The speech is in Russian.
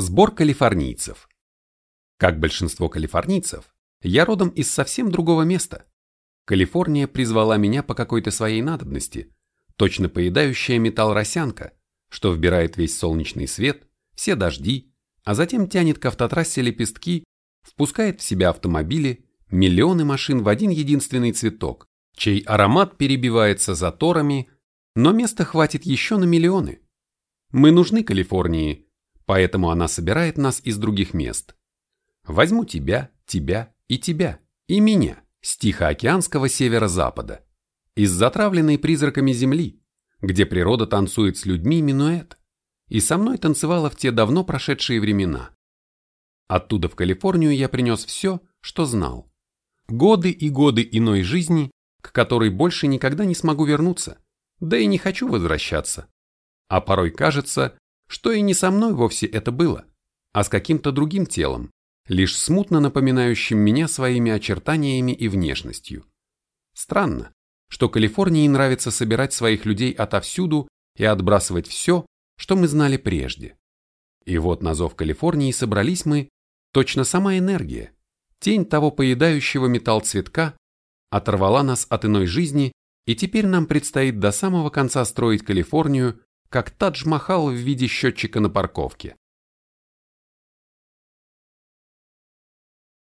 Сбор калифорнийцев. Как большинство калифорнийцев, я родом из совсем другого места. Калифорния призвала меня по какой-то своей надобности, точно поедающая металл росянка, что вбирает весь солнечный свет, все дожди, а затем тянет к автотрассе лепестки, впускает в себя автомобили, миллионы машин в один единственный цветок, чей аромат перебивается заторами, но места хватит еще на миллионы. Мы нужны Калифорнии, поэтому она собирает нас из других мест. Возьму тебя, тебя и тебя, и меня, с Тихоокеанского северо-запада, из затравленной призраками земли, где природа танцует с людьми минуэт, и со мной танцевала в те давно прошедшие времена. Оттуда в Калифорнию я принес все, что знал. Годы и годы иной жизни, к которой больше никогда не смогу вернуться, да и не хочу возвращаться. А порой кажется, что и не со мной вовсе это было, а с каким-то другим телом, лишь смутно напоминающим меня своими очертаниями и внешностью. Странно, что Калифорнии нравится собирать своих людей отовсюду и отбрасывать все, что мы знали прежде. И вот на зов Калифорнии собрались мы, точно сама энергия, тень того поедающего металл цветка, оторвала нас от иной жизни, и теперь нам предстоит до самого конца строить Калифорнию, как Тадж-Махал в виде счетчика на парковке.